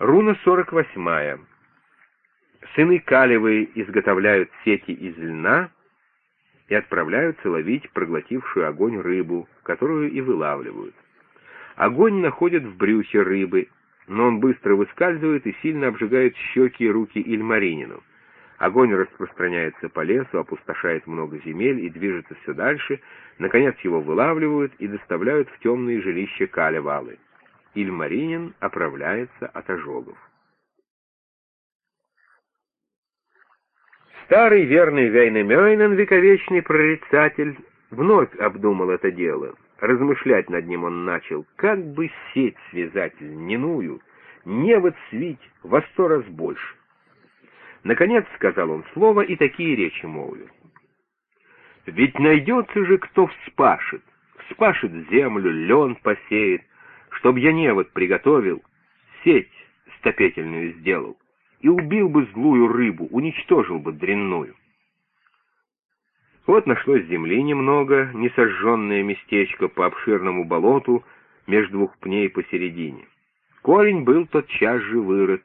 Руна 48. Сыны Калевы изготовляют сети из льна и отправляются ловить проглотившую огонь рыбу, которую и вылавливают. Огонь находят в брюхе рыбы, но он быстро выскальзывает и сильно обжигает щеки и руки Ильмаринину. Огонь распространяется по лесу, опустошает много земель и движется все дальше. Наконец его вылавливают и доставляют в темные жилища Калевалы. Ильмаринин оправляется от ожогов. Старый верный Вейнемёйнен, вековечный прорицатель, вновь обдумал это дело. Размышлять над ним он начал, как бы сеть связать льняную, невод свить во сто раз больше. Наконец сказал он слово и такие речи молвил. Ведь найдется же, кто вспашет, вспашет землю, лен посеет, чтоб я невод приготовил, сеть стопетельную сделал, и убил бы злую рыбу, уничтожил бы дрянную. Вот нашлось земли немного, несожженное местечко по обширному болоту между двух пней посередине. Корень был тотчас же вырыт.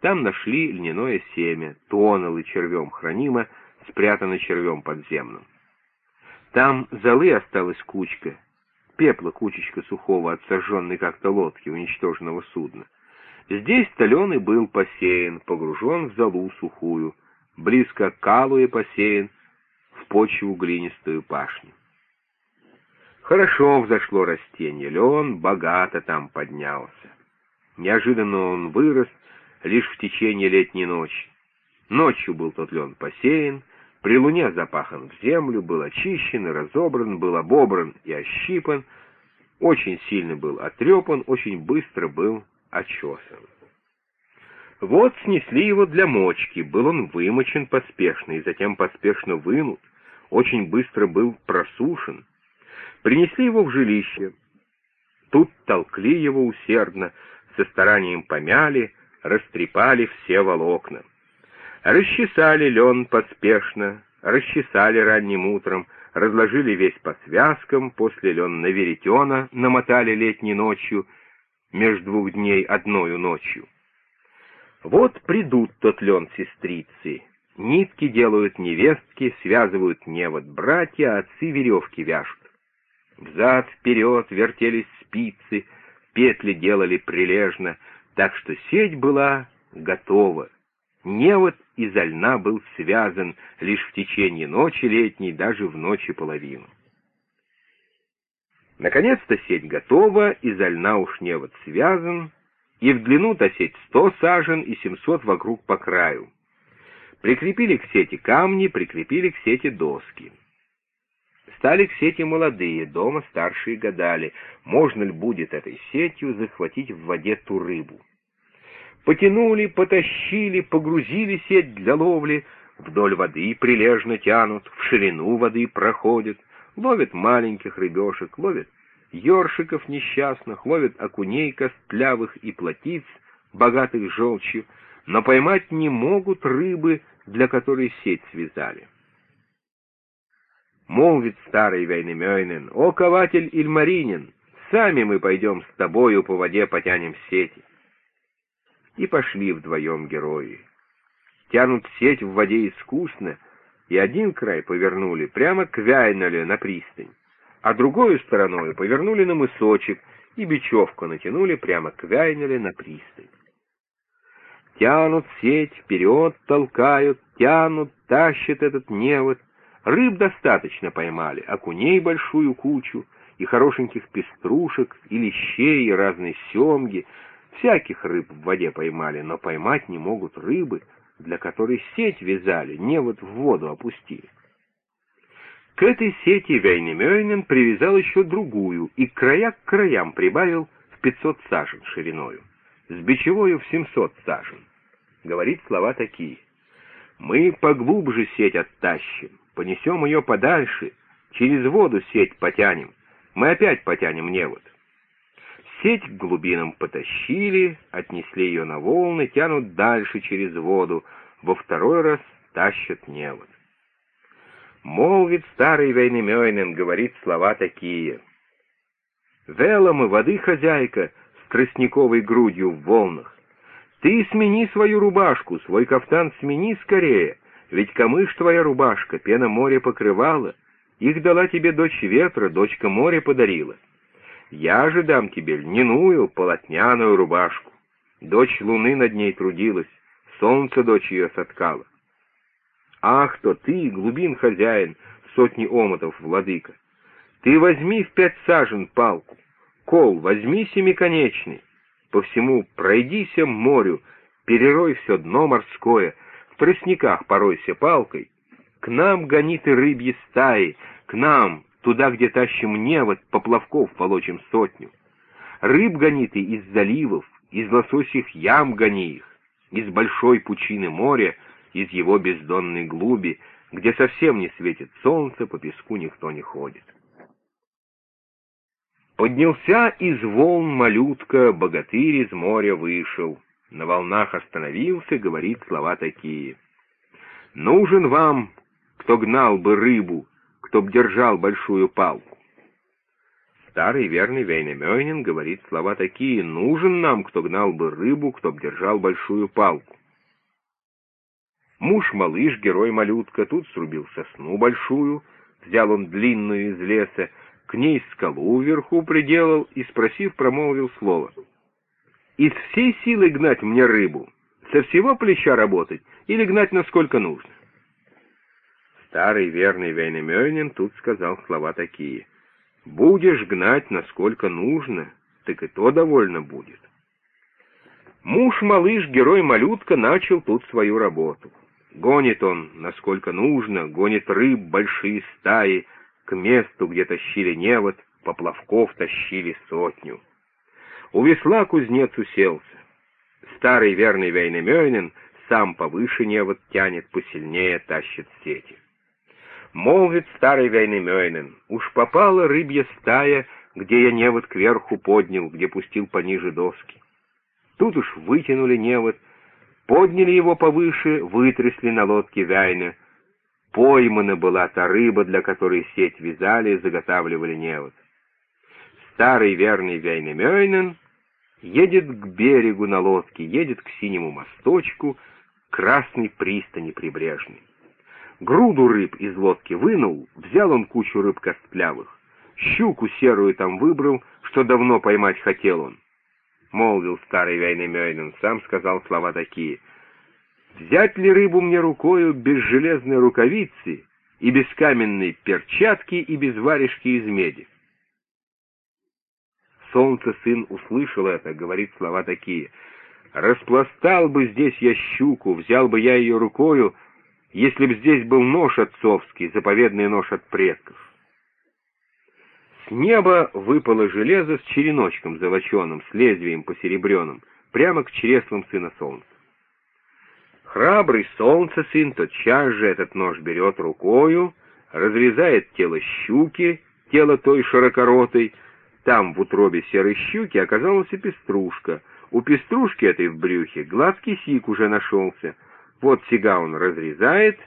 Там нашли льняное семя, тоннелы червем хранимо, спрятано червем подземным. Там золы осталась кучка, пепла кучечка сухого от сожженной как-то лодки, уничтоженного судна. Здесь таленый был посеян, погружен в золу сухую, близко к Калуе посеян, в почву глинистую пашню. Хорошо взошло растение, лен богато там поднялся. Неожиданно он вырос лишь в течение летней ночи. Ночью был тот лен посеян, при луне запахан в землю, был очищен и разобран, был обобран и ощипан, очень сильно был отрепан, очень быстро был очесан. Вот снесли его для мочки, был он вымочен поспешно и затем поспешно вынут, очень быстро был просушен. Принесли его в жилище. Тут толкли его усердно, со старанием помяли, растрепали все волокна. Расчесали лен поспешно, расчесали ранним утром, разложили весь по связкам, после лен на веретена намотали летней ночью, между двух дней одною ночью. Вот придут тот лен сестрицы, нитки делают невестки, связывают невод братья, а отцы веревки вяжут. Взад-вперед вертелись спицы, петли делали прилежно, так что сеть была готова. Невод изо льна был связан лишь в течение ночи летней, даже в ночи половину. Наконец-то сеть готова, изо льна уж невод связан, и в длину-то сеть сто сажен и семьсот вокруг по краю. Прикрепили к сети камни, прикрепили к сети доски. Стали к сети молодые, дома старшие гадали, можно ли будет этой сетью захватить в воде ту рыбу. Потянули, потащили, погрузили сеть для ловли, вдоль воды прилежно тянут, в ширину воды проходят, ловят маленьких рыбешек, ловят ёршиков несчастных, ловят окуней костлявых и плотиц, богатых желчью, но поймать не могут рыбы, для которой сеть связали. Молвит старый Вейнемёйнен, «О, кователь Ильмаринин, сами мы пойдем с тобою по воде потянем сети». И пошли вдвоем герои. Тянут сеть в воде искусно, и один край повернули прямо к Вяйноле на пристань, а другой стороной повернули на мысочек и бечевку натянули прямо к Вяйноле на пристань. Тянут сеть, вперед толкают, тянут, тащат этот невод. Рыб достаточно поймали, окуней большую кучу, и хорошеньких пеструшек, и лещей, и разной семги. Всяких рыб в воде поймали, но поймать не могут рыбы, для которой сеть вязали, невод в воду опустили. К этой сети Вейнемёйнен привязал еще другую и края к краям прибавил в 500 сажен шириною, с бичевою в 700 сажен говорит слова такие. «Мы поглубже сеть оттащим, понесем ее подальше, через воду сеть потянем, мы опять потянем невод». Сеть к глубинам потащили, отнесли ее на волны, тянут дальше через воду, во второй раз тащат невод. Молвит старый Вейнемёйнен, говорит слова такие. «Велом и воды хозяйка с тростниковой грудью в волнах, Ты смени свою рубашку, свой кафтан смени скорее, ведь камыш твоя рубашка, пена моря покрывала, их дала тебе дочь ветра, дочка моря подарила. Я же дам тебе льняную полотняную рубашку. Дочь луны над ней трудилась, солнце дочь ее соткала. Ах, то ты, глубин хозяин, сотни омотов владыка! Ты возьми в пять сажен палку, кол возьми семиконечный, по всему пройдися морю, перерой все дно морское, в тростниках поройся палкой, к нам гони ты рыбьи стаи, к нам, туда, где тащим невод, поплавков волочим сотню. Рыб гони ты из заливов, из лососих ям гони их, из большой пучины моря, из его бездонной глуби, где совсем не светит солнце, по песку никто не ходит. Поднялся из волн малютка, богатырь из моря вышел. На волнах остановился, говорит слова такие. «Нужен вам, кто гнал бы рыбу, кто б держал большую палку». Старый верный Вейнемёйнин говорит слова такие. «Нужен нам, кто гнал бы рыбу, кто б держал большую палку». Муж-малыш, герой-малютка, тут срубил сосну большую, взял он длинную из леса, к ней скалу вверху приделал и, спросив, промолвил слово. «Из всей силы гнать мне рыбу, со всего плеча работать или гнать насколько нужно?» Старый верный Вейнемёйнин тут сказал слова такие. «Будешь гнать насколько нужно, так и то довольно будет». Муж-малыш, герой-малютка, начал тут свою работу. Гонит он, насколько нужно, гонит рыб большие стаи, к месту, где тащили невод, поплавков тащили сотню. У весла кузнец уселся. Старый верный Вейнемёйнен сам повыше невод тянет, посильнее тащит сети. Молвит старый Вейнемёйнен, уж попала рыбья стая, где я невод кверху поднял, где пустил пониже доски. Тут уж вытянули невод, подняли его повыше, вытрясли на лодке Вяйна, Поймана была та рыба, для которой сеть вязали и заготавливали невод. Старый верный Вейнемёйнен едет к берегу на лодке, едет к синему мосточку, красной пристани прибрежной. Груду рыб из лодки вынул, взял он кучу рыб костлявых, щуку серую там выбрал, что давно поймать хотел он. Молвил старый Вейнемёйнен, сам сказал слова такие — Взять ли рыбу мне рукою без железной рукавицы и без каменной перчатки и без варежки из меди? Солнце сын услышал это, говорит слова такие. «Распластал бы здесь я щуку, взял бы я ее рукою, если б здесь был нож отцовский, заповедный нож от предков». С неба выпало железо с череночком золоченым, с лезвием посеребренным, прямо к чреслам сына солнца. Храбрый солнце сын тотчас же этот нож берет рукою, разрезает тело щуки, тело той широкоротой. Там в утробе серой щуки оказалась и пеструшка. У пеструшки этой в брюхе гладкий сик уже нашелся. Вот сига он разрезает,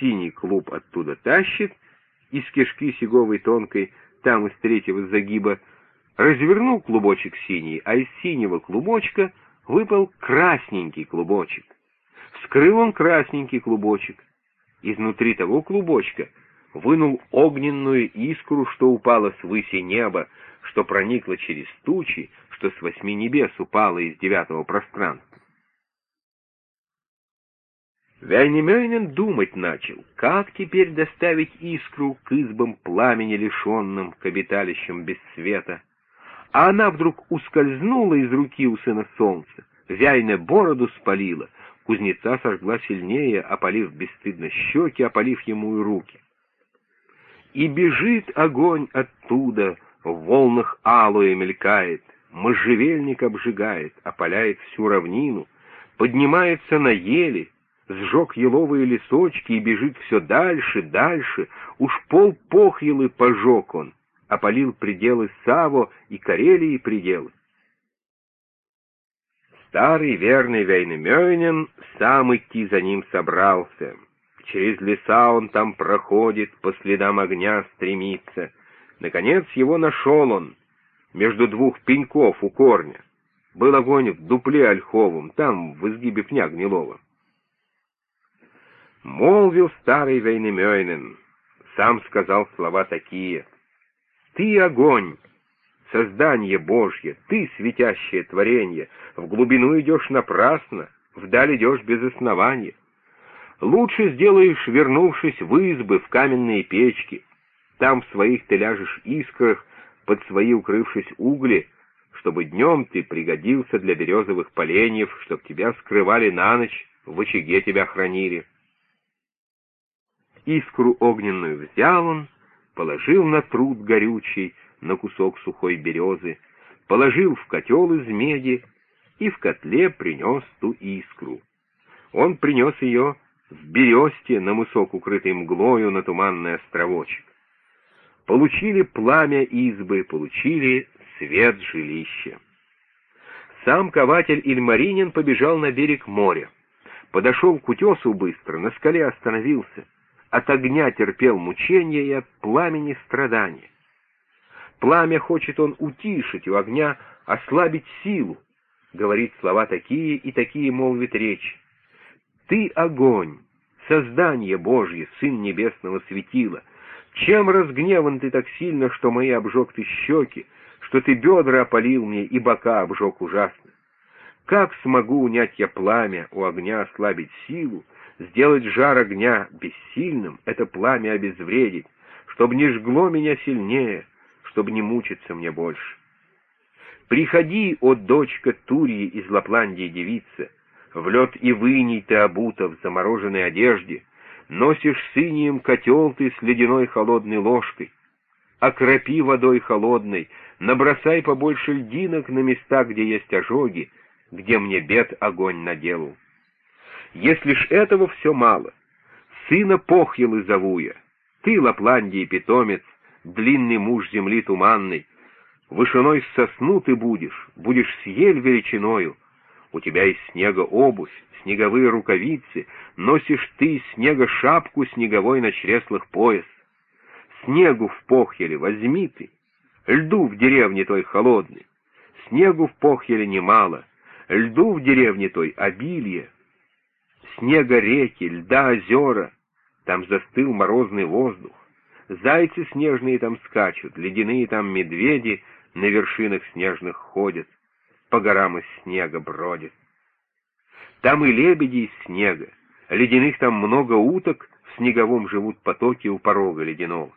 синий клуб оттуда тащит, из кишки сиговой тонкой, там из третьего загиба, развернул клубочек синий, а из синего клубочка выпал красненький клубочек. Вскрыл он красненький клубочек. Изнутри того клубочка вынул огненную искру, что упала с выси неба, что проникла через тучи, что с восьми небес упала из девятого пространства. Вяйнемёйнен думать начал, как теперь доставить искру к избам пламени лишенным, к обиталищам без света. А она вдруг ускользнула из руки у сына солнца, Вяйне бороду спалила, Кузнеца сожгла сильнее, опалив бесстыдно щеки, опалив ему и руки. И бежит огонь оттуда, в волнах алоэ мелькает, можжевельник обжигает, опаляет всю равнину, поднимается на ели, сжег еловые лесочки и бежит все дальше, дальше, уж пол похьелы пожег он, опалил пределы Саво и Карелии пределы. Старый верный Вейнемёйнин сам идти за ним собрался. Через леса он там проходит, по следам огня стремится. Наконец его нашел он, между двух пеньков у корня. Был огонь в дупле ольховом, там, в изгибе пня гнилого. Молвил старый Вейнемёйнен, сам сказал слова такие. «Ты огонь, создание Божье, ты светящее творение, в глубину идешь напрасно, вдаль идешь без основания. Лучше сделаешь, вернувшись в избы, в каменные печки. Там в своих ты ляжешь искрах, под свои укрывшись угли, чтобы днем ты пригодился для березовых поленьев, чтоб тебя скрывали на ночь, в очаге тебя хранили. Искру огненную взял он, положил на труд горючий, на кусок сухой березы, положил в котел из меди и в котле принес ту искру. Он принес ее в бересте на мысок, укрытый мглою, на туманный островочек. Получили пламя избы, получили свет жилища. Сам кователь Ильмаринин побежал на берег моря. Подошел к утесу быстро, на скале остановился. От огня терпел мучения и от пламени страдания. Пламя хочет он утишить, у огня ослабить силу. Говорит слова такие и такие молвит речь. Ты огонь, создание Божье, сын небесного светила. Чем разгневан ты так сильно, что мои обжег ты щеки, что ты бедра опалил мне и бока обжег ужасно? Как смогу унять я пламя, у огня ослабить силу, сделать жар огня бессильным, это пламя обезвредить, чтобы не жгло меня сильнее, чтобы не мучиться мне больше? Приходи, о дочка Турии из Лапландии девица, в лед и выней ты обута в замороженной одежде, носишь синим котел ты с ледяной холодной ложкой. Окропи водой холодной, набросай побольше льдинок на места, где есть ожоги, где мне бед огонь наделал. Если ж этого все мало, сына Похьелы зову я, ты, Лапландии питомец, длинный муж земли туманной, вышиной сосну ты будешь, будешь с величиною, у тебя из снега обувь, снеговые рукавицы, носишь ты из снега шапку снеговой на чреслах пояс. Снегу в похеле возьми ты, льду в деревне той холодной. Снегу в похеле немало, льду в деревне той обилие. Снега реки, льда озера, там застыл морозный воздух. Зайцы снежные там скачут, ледяные там медведи на вершинах снежных ходят по горам из снега бродит. Там и лебеди из снега, ледяных там много уток, в снеговом живут потоки у порога ледяного.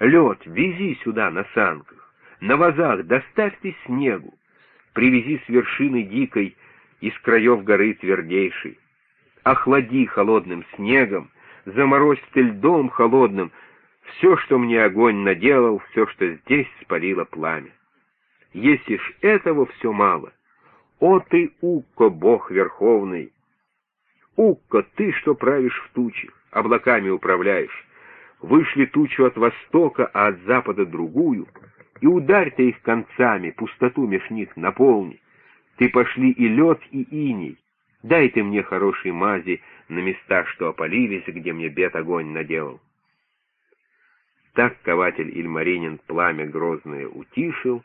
Лед вези сюда на санках, на вазах доставь ты снегу, привези с вершины дикой, из краев горы твердейшей. Охлади холодным снегом, заморозь ты льдом холодным, все, что мне огонь наделал, все, что здесь спалило пламя. Если ж этого все мало, о ты, Укко, Бог Верховный! Укко, ты, что правишь в тучах, облаками управляешь, вышли тучу от востока, а от запада другую, и ударь ты их концами, пустоту меж них наполни. Ты пошли и лед, и иней. Дай ты мне хорошей мази на места, что опалились, где мне бед огонь наделал. Так кователь Ильмаринин пламя грозное утишил,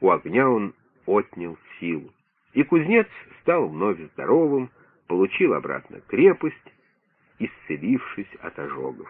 у огня он отнял силу. И кузнец стал вновь здоровым, получил обратно крепость, исцелившись от ожогов.